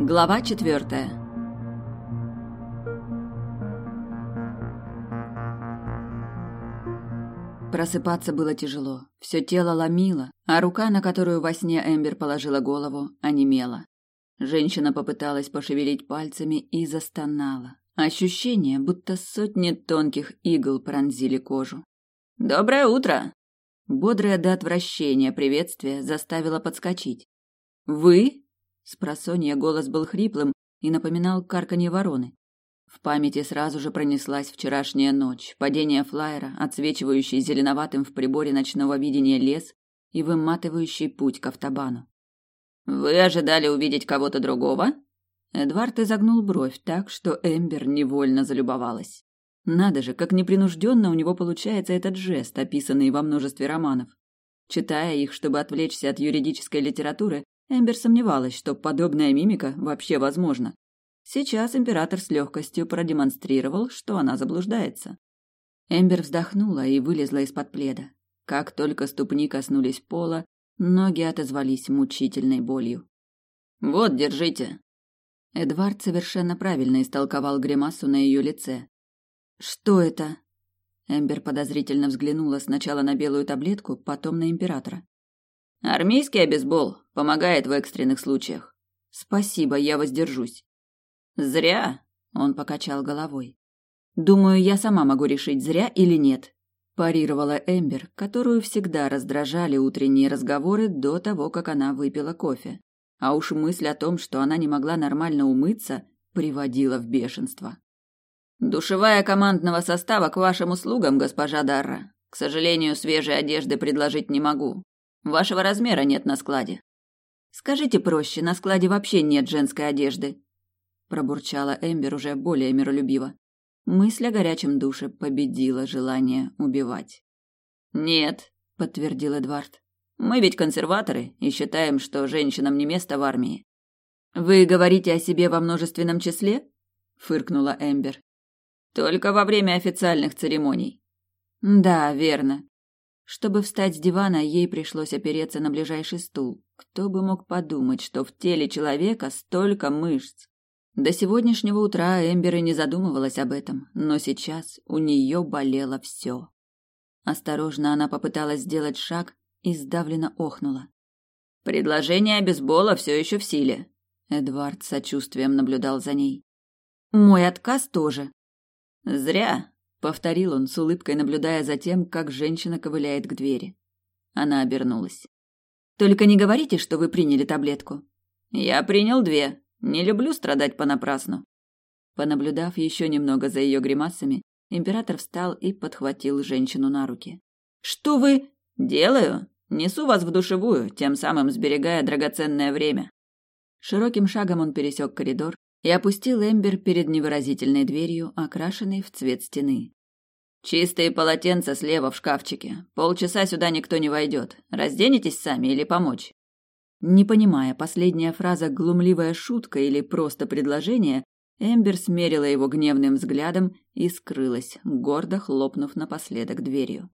Глава четвертая. Просыпаться было тяжело. Все тело ломило, а рука, на которую во сне Эмбер положила голову, онемела. Женщина попыталась пошевелить пальцами и застонала. Ощущение, будто сотни тонких игл пронзили кожу. «Доброе утро!» Бодрое до отвращения приветствие заставило подскочить. «Вы?» Спросонья голос был хриплым и напоминал карканье вороны. В памяти сразу же пронеслась вчерашняя ночь, падение флайера, отсвечивающий зеленоватым в приборе ночного видения лес и выматывающий путь к автобану. «Вы ожидали увидеть кого-то другого?» Эдвард изогнул бровь так, что Эмбер невольно залюбовалась. Надо же, как непринужденно у него получается этот жест, описанный во множестве романов. Читая их, чтобы отвлечься от юридической литературы, Эмбер сомневалась, что подобная мимика вообще возможна. Сейчас император с легкостью продемонстрировал, что она заблуждается. Эмбер вздохнула и вылезла из-под пледа. Как только ступни коснулись пола, ноги отозвались мучительной болью. «Вот, держите!» Эдвард совершенно правильно истолковал гримасу на ее лице. «Что это?» Эмбер подозрительно взглянула сначала на белую таблетку, потом на императора. Армейский обезбол помогает в экстренных случаях. Спасибо, я воздержусь. Зря, он покачал головой. Думаю, я сама могу решить, зря или нет. Парировала Эмбер, которую всегда раздражали утренние разговоры до того, как она выпила кофе. А уж мысль о том, что она не могла нормально умыться, приводила в бешенство. Душевая командного состава к вашим услугам, госпожа Дарра. К сожалению, свежей одежды предложить не могу. Вашего размера нет на складе. Скажите проще, на складе вообще нет женской одежды, пробурчала Эмбер уже более миролюбиво. Мысль о горячем душе победила желание убивать. Нет, подтвердил Эдвард. Мы ведь консерваторы и считаем, что женщинам не место в армии. Вы говорите о себе во множественном числе? фыркнула Эмбер. Только во время официальных церемоний. Да, верно. Чтобы встать с дивана, ей пришлось опереться на ближайший стул. Кто бы мог подумать, что в теле человека столько мышц? До сегодняшнего утра Эмбер и не задумывалась об этом, но сейчас у нее болело все. Осторожно она попыталась сделать шаг и сдавленно охнула. «Предложение обезбола все еще в силе», — Эдвард сочувствием наблюдал за ней. «Мой отказ тоже». «Зря. Повторил он с улыбкой, наблюдая за тем, как женщина ковыляет к двери. Она обернулась. «Только не говорите, что вы приняли таблетку». «Я принял две. Не люблю страдать понапрасну». Понаблюдав еще немного за ее гримасами, император встал и подхватил женщину на руки. «Что вы...» «Делаю. Несу вас в душевую, тем самым сберегая драгоценное время». Широким шагом он пересек коридор и опустил Эмбер перед невыразительной дверью, окрашенной в цвет стены. «Чистые полотенца слева в шкафчике. Полчаса сюда никто не войдет. Разденетесь сами или помочь?» Не понимая, последняя фраза глумливая шутка или просто предложение, Эмбер смерила его гневным взглядом и скрылась, гордо хлопнув напоследок дверью.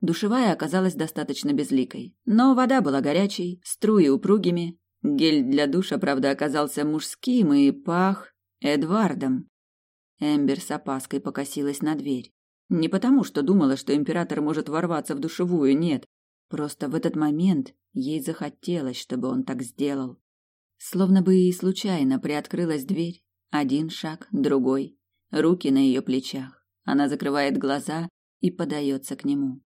Душевая оказалась достаточно безликой, но вода была горячей, струи упругими, Гель для душа, правда, оказался мужским и пах Эдвардом. Эмбер с опаской покосилась на дверь. Не потому, что думала, что император может ворваться в душевую, нет. Просто в этот момент ей захотелось, чтобы он так сделал. Словно бы и случайно приоткрылась дверь. Один шаг, другой. Руки на ее плечах. Она закрывает глаза и подается к нему.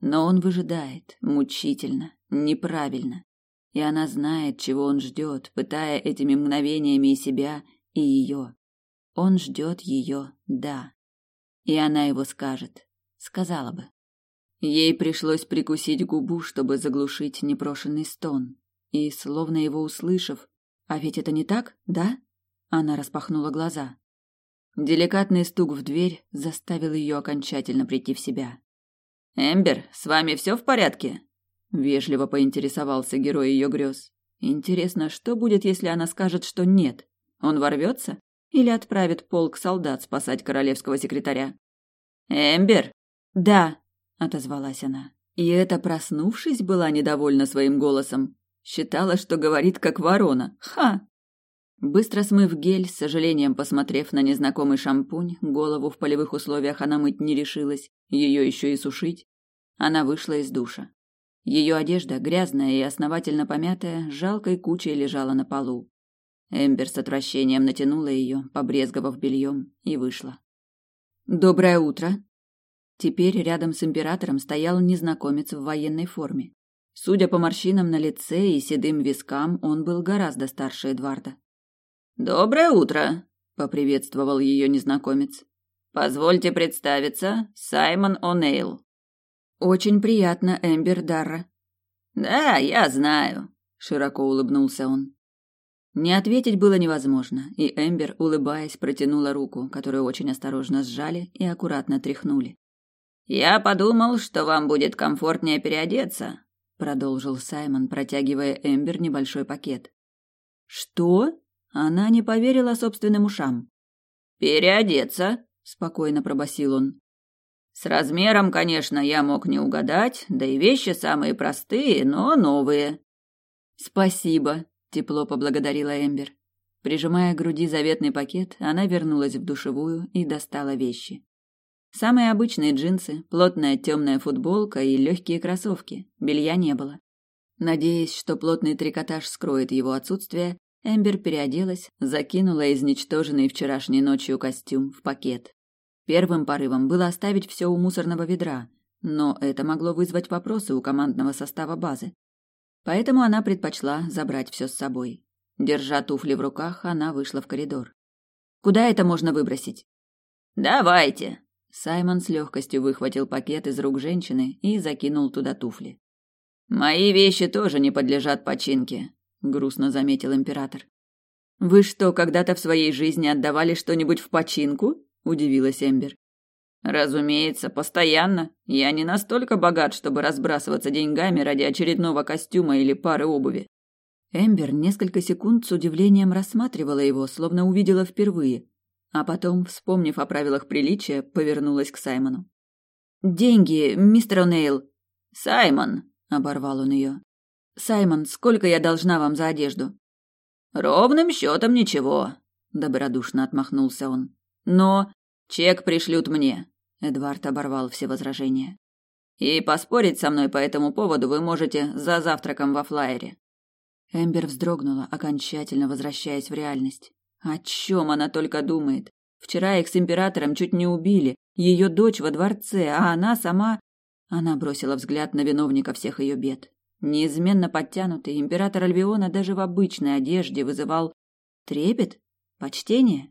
Но он выжидает, мучительно, неправильно и она знает, чего он ждет, пытая этими мгновениями и себя, и ее. Он ждет ее, да. И она его скажет. Сказала бы. Ей пришлось прикусить губу, чтобы заглушить непрошенный стон. И, словно его услышав, «А ведь это не так, да?» Она распахнула глаза. Деликатный стук в дверь заставил ее окончательно прийти в себя. «Эмбер, с вами все в порядке?» Вежливо поинтересовался герой ее грез. Интересно, что будет, если она скажет, что нет? Он ворвется? Или отправит полк солдат спасать королевского секретаря? «Эмбер!» «Да», — отозвалась она. И это, проснувшись, была недовольна своим голосом. Считала, что говорит как ворона. Ха! Быстро смыв гель, с сожалением посмотрев на незнакомый шампунь, голову в полевых условиях она мыть не решилась, ее еще и сушить, она вышла из душа. Ее одежда, грязная и основательно помятая, жалкой кучей лежала на полу. Эмбер с отвращением натянула ее, побрезговав бельем, и вышла. «Доброе утро!» Теперь рядом с императором стоял незнакомец в военной форме. Судя по морщинам на лице и седым вискам, он был гораздо старше Эдварда. «Доброе утро!» — поприветствовал ее незнакомец. «Позвольте представиться, Саймон О'Нейл». «Очень приятно, Эмбер Дарра». «Да, я знаю», — широко улыбнулся он. Не ответить было невозможно, и Эмбер, улыбаясь, протянула руку, которую очень осторожно сжали и аккуратно тряхнули. «Я подумал, что вам будет комфортнее переодеться», — продолжил Саймон, протягивая Эмбер небольшой пакет. «Что?» Она не поверила собственным ушам. «Переодеться», — спокойно пробасил он. «С размером, конечно, я мог не угадать, да и вещи самые простые, но новые». «Спасибо», — тепло поблагодарила Эмбер. Прижимая к груди заветный пакет, она вернулась в душевую и достала вещи. Самые обычные джинсы, плотная темная футболка и легкие кроссовки. Белья не было. Надеясь, что плотный трикотаж скроет его отсутствие, Эмбер переоделась, закинула изничтоженный вчерашней ночью костюм в пакет. Первым порывом было оставить все у мусорного ведра, но это могло вызвать вопросы у командного состава базы. Поэтому она предпочла забрать все с собой. Держа туфли в руках, она вышла в коридор. «Куда это можно выбросить?» «Давайте!» Саймон с легкостью выхватил пакет из рук женщины и закинул туда туфли. «Мои вещи тоже не подлежат починке грустно заметил император. Вы что, когда-то в своей жизни отдавали что-нибудь в починку? Удивилась Эмбер. Разумеется, постоянно. Я не настолько богат, чтобы разбрасываться деньгами ради очередного костюма или пары обуви. Эмбер несколько секунд с удивлением рассматривала его, словно увидела впервые, а потом, вспомнив о правилах приличия, повернулась к Саймону. «Деньги, мистер О'Нейл!» «Саймон!» — оборвал он ее. Саймон, сколько я должна вам за одежду? Ровным счетом ничего, добродушно отмахнулся он. Но чек пришлют мне. Эдвард оборвал все возражения. И поспорить со мной по этому поводу вы можете за завтраком во флайере. Эмбер вздрогнула, окончательно возвращаясь в реальность. О чем она только думает? Вчера их с императором чуть не убили, ее дочь во дворце, а она сама... Она бросила взгляд на виновника всех ее бед. Неизменно подтянутый император Альвиона даже в обычной одежде вызывал трепет, почтение.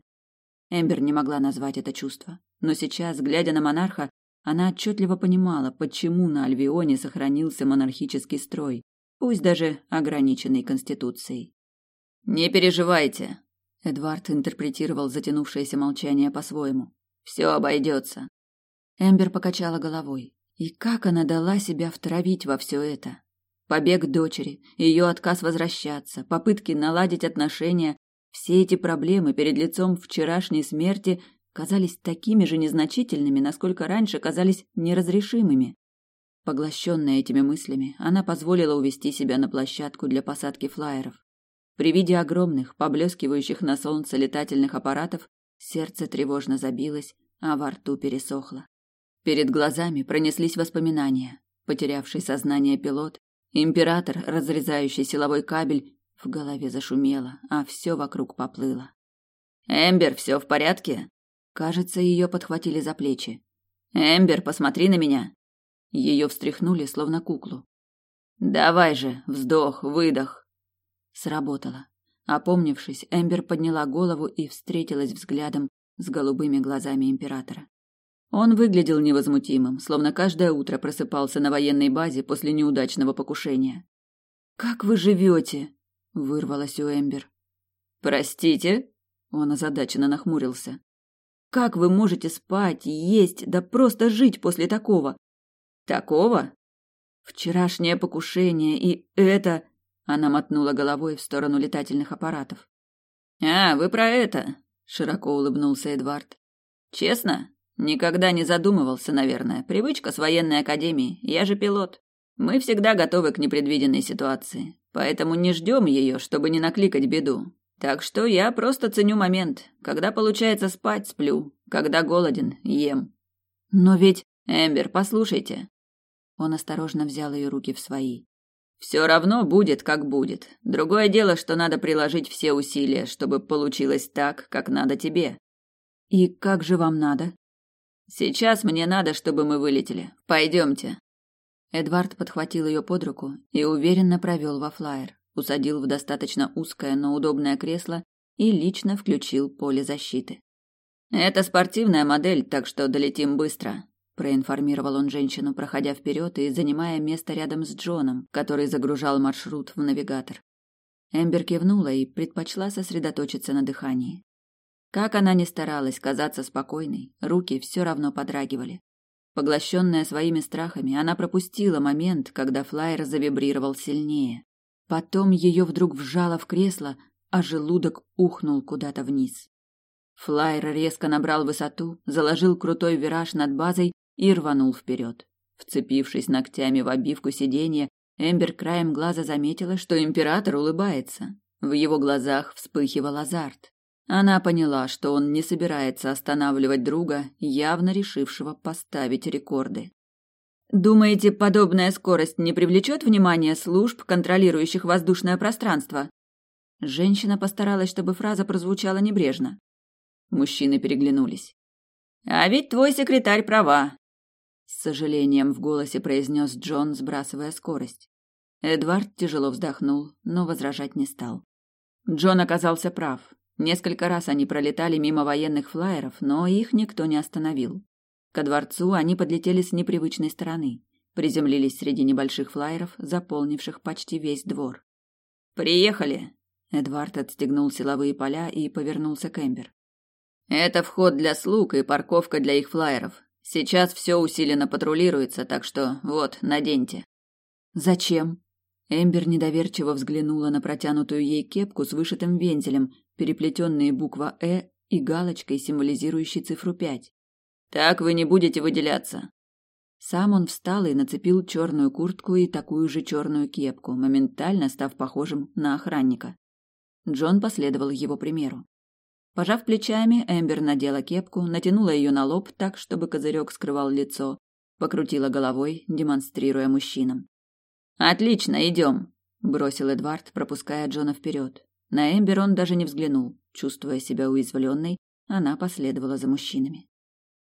Эмбер не могла назвать это чувство, но сейчас, глядя на монарха, она отчетливо понимала, почему на Альвионе сохранился монархический строй, пусть даже ограниченный конституцией. «Не переживайте», — Эдвард интерпретировал затянувшееся молчание по-своему. «Все обойдется». Эмбер покачала головой. И как она дала себя втравить во все это? Побег дочери, ее отказ возвращаться, попытки наладить отношения, все эти проблемы перед лицом вчерашней смерти казались такими же незначительными, насколько раньше казались неразрешимыми. Поглощенная этими мыслями, она позволила увести себя на площадку для посадки флайеров. При виде огромных, поблескивающих на солнце летательных аппаратов, сердце тревожно забилось, а во рту пересохло. Перед глазами пронеслись воспоминания. Потерявший сознание пилот, Император, разрезающий силовой кабель, в голове зашумело, а все вокруг поплыло. «Эмбер, все в порядке?» Кажется, ее подхватили за плечи. «Эмбер, посмотри на меня!» Ее встряхнули, словно куклу. «Давай же, вздох, выдох!» Сработало. Опомнившись, Эмбер подняла голову и встретилась взглядом с голубыми глазами императора. Он выглядел невозмутимым, словно каждое утро просыпался на военной базе после неудачного покушения. «Как вы живете?» — вырвалось у Эмбер. «Простите?» — он озадаченно нахмурился. «Как вы можете спать, есть, да просто жить после такого?» «Такого?» «Вчерашнее покушение и это...» Она мотнула головой в сторону летательных аппаратов. «А, вы про это?» — широко улыбнулся Эдвард. «Честно, Никогда не задумывался, наверное. Привычка с военной академии. Я же пилот. Мы всегда готовы к непредвиденной ситуации. Поэтому не ждем ее, чтобы не накликать беду. Так что я просто ценю момент. Когда получается спать, сплю. Когда голоден, ем. Но ведь... Эмбер, послушайте. Он осторожно взял ее руки в свои. Все равно будет, как будет. Другое дело, что надо приложить все усилия, чтобы получилось так, как надо тебе. И как же вам надо? Сейчас мне надо, чтобы мы вылетели. Пойдемте. Эдвард подхватил ее под руку и уверенно провел во флайер, усадил в достаточно узкое, но удобное кресло и лично включил поле защиты. Это спортивная модель, так что долетим быстро проинформировал он женщину, проходя вперед и занимая место рядом с Джоном, который загружал маршрут в навигатор. Эмбер кивнула и предпочла сосредоточиться на дыхании. Как она ни старалась казаться спокойной, руки все равно подрагивали. Поглощенная своими страхами, она пропустила момент, когда флайер завибрировал сильнее. Потом ее вдруг вжало в кресло, а желудок ухнул куда-то вниз. Флайер резко набрал высоту, заложил крутой вираж над базой и рванул вперед. Вцепившись ногтями в обивку сиденья, Эмбер краем глаза заметила, что император улыбается. В его глазах вспыхивал азарт. Она поняла, что он не собирается останавливать друга, явно решившего поставить рекорды. «Думаете, подобная скорость не привлечет внимание служб, контролирующих воздушное пространство?» Женщина постаралась, чтобы фраза прозвучала небрежно. Мужчины переглянулись. «А ведь твой секретарь права. С сожалением в голосе произнес Джон, сбрасывая скорость. Эдвард тяжело вздохнул, но возражать не стал. Джон оказался прав. Несколько раз они пролетали мимо военных флайеров, но их никто не остановил. Ко дворцу они подлетели с непривычной стороны, приземлились среди небольших флайеров, заполнивших почти весь двор. «Приехали!» Эдвард отстегнул силовые поля и повернулся к Эмбер. «Это вход для слуг и парковка для их флайеров. Сейчас все усиленно патрулируется, так что вот, наденьте. Зачем? Эмбер недоверчиво взглянула на протянутую ей кепку с вышитым вензелем, переплетенные буква «Э» и галочкой, символизирующей цифру пять. Так вы не будете выделяться. Сам он встал и нацепил черную куртку и такую же черную кепку, моментально став похожим на охранника. Джон последовал его примеру. Пожав плечами, Эмбер надела кепку, натянула ее на лоб так, чтобы козырек скрывал лицо, покрутила головой, демонстрируя мужчинам. «Отлично, идем», – бросил Эдвард, пропуская Джона вперед. На Эмбер он даже не взглянул. Чувствуя себя уязвленной, она последовала за мужчинами.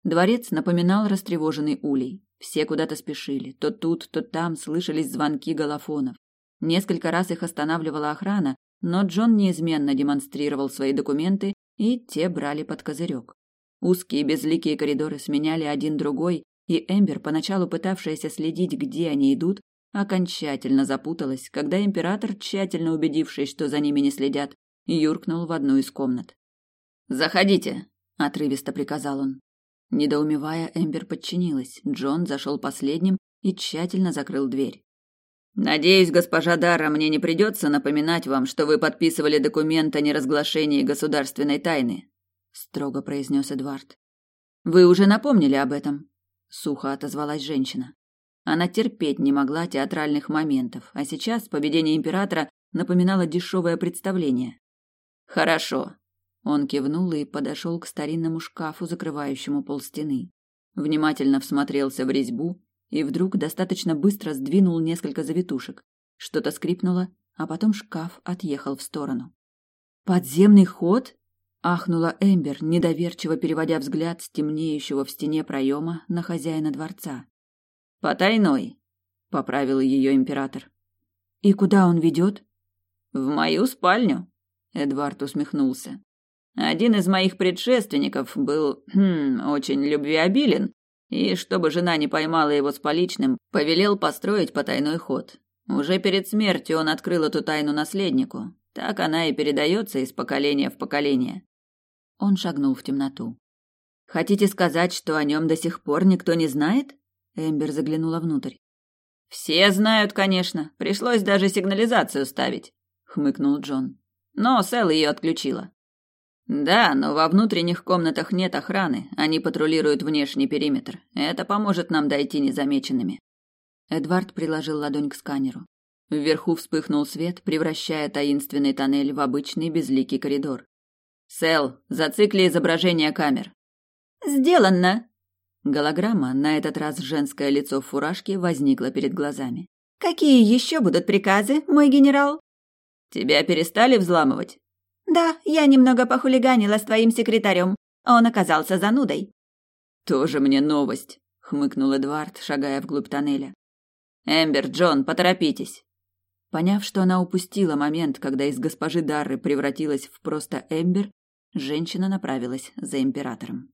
Дворец напоминал растревоженный улей. Все куда-то спешили. То тут, то там слышались звонки голофонов. Несколько раз их останавливала охрана, но Джон неизменно демонстрировал свои документы и те брали под козырек. Узкие безликие коридоры сменяли один другой, и Эмбер, поначалу пытавшаяся следить, где они идут, окончательно запуталась, когда император, тщательно убедившись, что за ними не следят, юркнул в одну из комнат. «Заходите!» – отрывисто приказал он. Недоумевая, Эмбер подчинилась. Джон зашел последним и тщательно закрыл дверь. Надеюсь, госпожа Дара, мне не придется напоминать вам, что вы подписывали документ о неразглашении государственной тайны, строго произнес Эдвард. Вы уже напомнили об этом, сухо отозвалась женщина. Она терпеть не могла театральных моментов, а сейчас поведение императора напоминало дешевое представление. Хорошо. Он кивнул и подошел к старинному шкафу, закрывающему полстены. Внимательно всмотрелся в резьбу и вдруг достаточно быстро сдвинул несколько завитушек. Что-то скрипнуло, а потом шкаф отъехал в сторону. «Подземный ход?» — ахнула Эмбер, недоверчиво переводя взгляд с темнеющего в стене проема на хозяина дворца. «Потайной», — поправил ее император. «И куда он ведет?» «В мою спальню», — Эдвард усмехнулся. «Один из моих предшественников был хм, очень любвеобилен и, чтобы жена не поймала его с поличным, повелел построить потайной ход. Уже перед смертью он открыл эту тайну наследнику. Так она и передается из поколения в поколение. Он шагнул в темноту. Хотите сказать, что о нем до сих пор никто не знает? Эмбер заглянула внутрь. Все знают, конечно. Пришлось даже сигнализацию ставить, хмыкнул Джон. Но Сэл ее отключила. Да, но во внутренних комнатах нет охраны, они патрулируют внешний периметр. Это поможет нам дойти незамеченными. Эдвард приложил ладонь к сканеру. Вверху вспыхнул свет, превращая таинственный тоннель в обычный безликий коридор. Сэл, зацикли изображение камер. Сделано. Голограмма, на этот раз женское лицо в фуражке, возникло перед глазами. Какие еще будут приказы, мой генерал? Тебя перестали взламывать? Да, я немного похулиганила с твоим секретарем. Он оказался занудой. Тоже мне новость, хмыкнул Эдвард, шагая вглубь тоннеля. Эмбер, Джон, поторопитесь. Поняв, что она упустила момент, когда из госпожи Дарры превратилась в просто Эмбер, женщина направилась за императором.